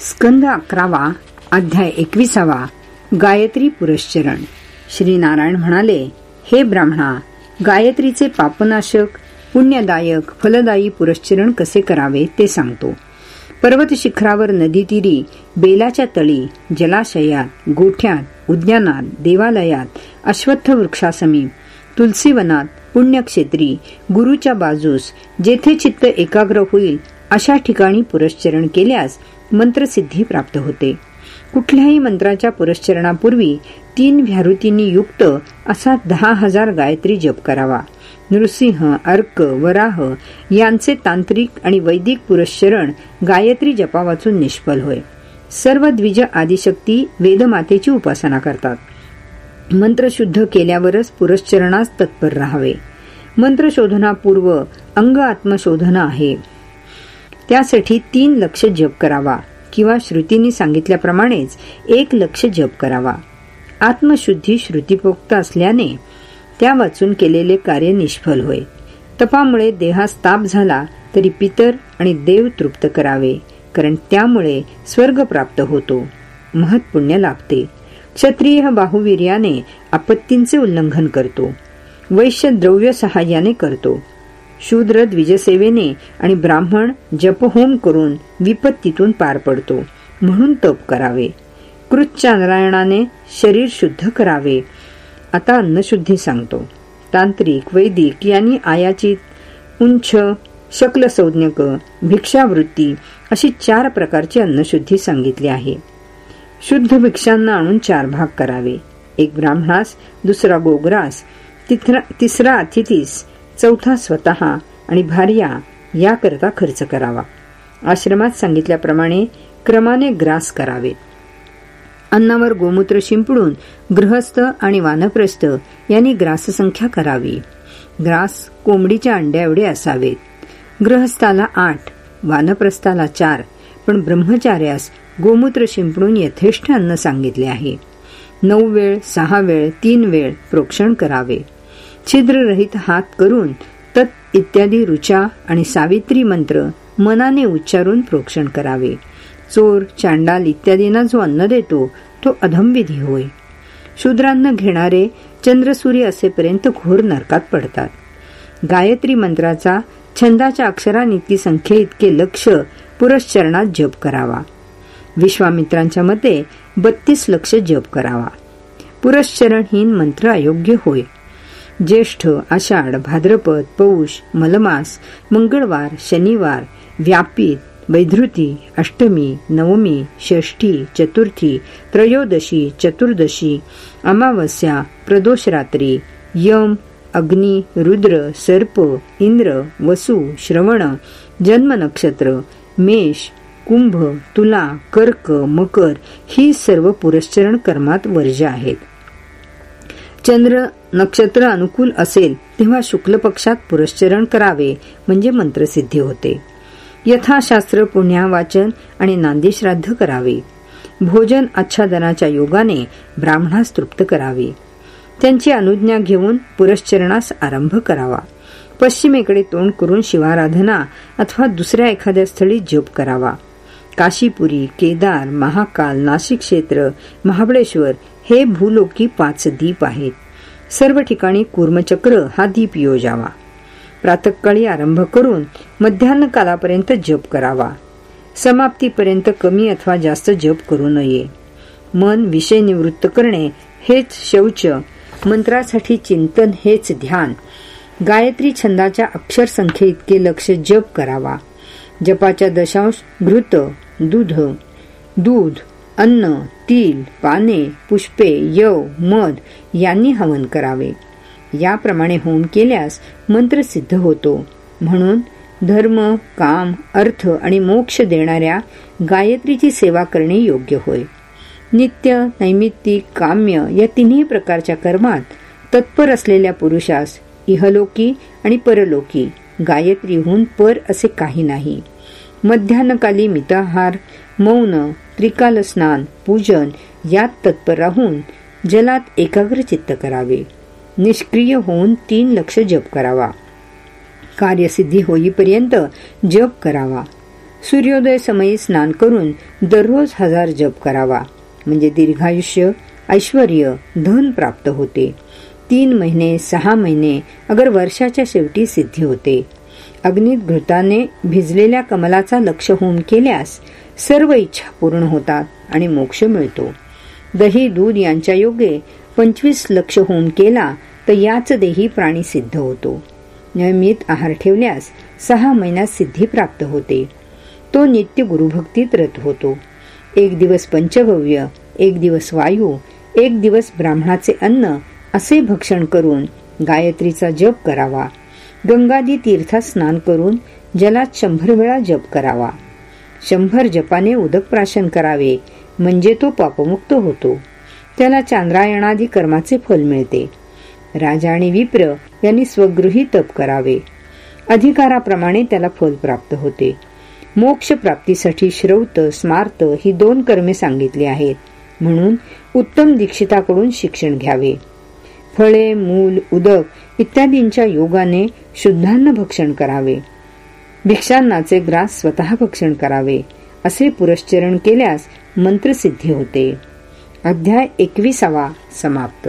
स्कंद अकरावा अध्याय एकविसावा गायत्री पुरश्चरण. श्री नारायण म्हणाले हे ब्राह्मणा गायत्रीचे पापनाशक पुण्यदायक फलदायी पुरश्चरण कसे करावे ते सांगतो. पर्वत शिखरावर नदीतीरी बेलाच्या तळी जलाशयात गोठ्यात उद्यानात देवालयात अश्वत्थ वृक्षासमीप तुलसीवनात पुण्यक्षेत्री गुरुच्या बाजूस जेथे चित्त एकाग्र होईल अशा ठिकाणी पुरश्चरण केल्यास मंत्रसिद्धी प्राप्त होते. कुठल्याही मंत्राच्या पुरश्चरणापूर्वी तीन व्याहृतींनी युक्त असा दहा हजार गायत्री जप करावा. नृसिंह अर्क वराह यांचे तांत्रिक आणि वैदिक पुरश्चरण गायत्री जपा वाचून निष्फल होय. सर्व द्विज आदिशक्ती वेदमातेची उपासना करतात. मंत्र शुद्ध केल्यावरच पुरश्चरणास तत्पर राहावे. मंत्रशोधनापूर्व अंग आत्मशोधना आहे. त्यासाठी तीन लक्ष जप करावा किंवा श्रुतींनी सांगितल्याप्रमाणेच एक लक्ष जप करावा. आत्मशुद्धी श्रुतीपोक्त असल्याने त्या वाचून केलेले कार्य निष्फल होय. तपामुळे देहास ताप झाला तरी पितर आणि देव तृप्त करावे कारण त्यामुळे स्वर्ग प्राप्त होतो. महत्पुण्य लाभते. क्षत्रिय बाहुवीर्याने आपत्तींचे उल्लंघन करतो. वैश्य द्रव्य सहाय्याने करतो. शूद्र द्विजसेवेने आणि ब्राह्मण जपहोम करून विपत्तीतून पार पडतो. म्हणून तप करावे. कृतचांद्रायणाने शरीर शुद्ध करावे. आता अन्नशुद्धी सांगतो. तांत्रिक वैदिक यांनी आयाचित उंच शकल संज्ञक भिक्षावृत्ती अशी चार प्रकारची अन्नशुद्धी सांगितली आहे. शुद्ध भिक्षांना आणून चार भाग करावे. एक ब्राह्मणास दुसरा गोग्रास तिसरा अतिथीस चौथा स्वतः आणि भार्या याकरता खर्च करावा. आश्रमात सांगितल्याप्रमाणे क्रमाने ग्रास करावे. अन्नावर गोमूत्र शिंपडून गृहस्थ आणि वानप्रस्थ यांनी ग्रास संख्या करावी. ग्रास कोंबडीच्या अंड्या एवढे असावेत. ग्रहस्थाला आठ वानप्रस्थाला चार पण ब्रह्मचार्यास गोमूत्र शिंपडून यथेष्ट अन्न सांगितले आहे. नऊ वेळ सहा वेळ तीन वेळ प्रोक्षण करावे. छिद्ररहित हात करून तत् इत्यादी रुचा आणि सावित्री मंत्र मनाने उच्चारून प्रोक्षण करावे. चोर चांडाल इत्यादींना जो अन्न देतो तो अधमविधी होय. शूद्रांना घेणारे चंद्रसूर्य असेपर्यंत घोर नरकात पडतात. गायत्री मंत्राचा छंदाच्या अक्षरांइतकी संख्ये इतके लक्ष पुरश्चरणात जप करावा. विश्वामित्रांच्या मते बत्तीस लक्ष जप करावा. पुरश्चरणहीन मंत्र अयोग्य होय. ज्येष्ठ आषाढ भाद्रपद पौष मलमास मंगळवार शनिवार व्यापीत वैधृती अष्टमी नवमी षष्ठी चतुर्थी त्रयोदशी चतुर्दशी अमावस्या प्रदोष रात्री यम अग्नी रुद्र सर्प इंद्र वसु श्रवण जन्म नक्षत्र मेष कुंभ तुला कर्क मकर ही सर्व पुरश्चरण कर्मात वर्ज आहेत. चंद्र नक्षत्र अनुकूल असेल तेव्हा शुक्ल पक्षात पुरश्चरण करावे म्हणजे मंत्रसिद्धी होते. यथाशास्त्र पुण्या वाचन आणि नांदी श्राद्ध करावे. भोजन आच्छादनाच्या योगाने ब्राह्मणास तृप्त करावे. त्यांची अनुज्ञा घेऊन पुरश्चरणास आरंभ करावा. पश्चिमेकडे तोंड करून शिवाराधना अथवा दुसऱ्या एखाद्या स्थळी जप करावा. काशीपुरी केदार महाकाल नाशिक क्षेत्र महाबळेश्वर हे भूलोकी पाच द्वीप आहेत. सर्व ठिकाणी कुर्मचक्र हा दीप योजावा. प्रातकाळी आरंभ करून मध्यान्ह कालापर्यंत जप करावा. समाप्तीपर्यंत कमी अथवा जास्त जप करू नये. मन विषय निवृत्त करणे हेच शौच मंत्रासाठी चिंतन हेच ध्यान. गायत्री छंदाच्या अक्षर संख्ये इतके लक्ष जप करावा. जपाच्या दशांश घृत दूध दूध अन्न तील पाने पुष्पे यव मध यांनी हवन करावे. याप्रमाणे होम केल्यास मंत्र सिद्ध होतो. म्हणून धर्म काम अर्थ आणि मोक्ष देणाऱ्या गायत्रीची सेवा करणे योग्य होय. नित्य नैमित्तिक काम्य या तिन्ही प्रकारच्या कर्मात तत्पर असलेल्या पुरुषास इहलोकी आणि परलोकी गायत्रीहून पर असे काही नाही. मध्यान्हकाली मिताहार मौन त्रिकाल स्नान पूजन यात तत्पर राहून जलात एकाग्र चित्त करावे. निष्क्रिय होऊन तीन लक्ष जप करावा. कार्यसिद्धी होईपर्यंत जप करावा. सूर्योदय समयी स्नान करून दररोज हजार जप करावा. म्हणजे दीर्घायुष्य ऐश्वर धन प्राप्त होते. तीन महिने सहा महिने अगर वर्षाच्या शेवटी सिद्धी होते. अग्नित घृताने भिजलेल्या कमलाचा लक्ष होम केल्यास सर्व इच्छा पूर्ण होतात आणि मोक्ष मिळतो. दही दूध यांच्या योगे पंचवीस लक्ष होम केला तर याच देही प्राणी सिद्ध होतो. नियमित आहार ठेवल्यास सहा महिन्यात सिद्धी प्राप्त होते. तो नित्य गुरुभक्तीत रत होतो. एक दिवस पंचभव्य एक दिवस वायू एक दिवस ब्राह्मणाचे अन्न असे भक्षण करून गायत्रीचा जप करावा. गंगादी तीर्थात स्नान करून जलात शंभर वेळा जप करावा. शंभर जपाने उदक प्राशन करावे म्हणजे तो पापमुक्त होतो. त्याला चांद्रायणादी कर्माचे फल मिळते. राजा आणि विप्र यांनी स्वगृही तप करावे. अधिकाराप्रमाणे त्याला फल प्राप्त होते. मोक्ष प्राप्तीसाठी श्रौत स्मार्त ही दोन कर्मे सांगितली आहेत. म्हणून उत्तम दीक्षिताकडून शिक्षण घ्यावे. फळे मूल उदक इत्यादींच्या योगाने शुद्धांना भक्षण करावे. भिक्षांनाचे ग्रास स्वतः भक्षण करावे असे पुरश्चरण केल्यास मंत्रसिद्धी होते. अध्याय एकविसावा समाप्त.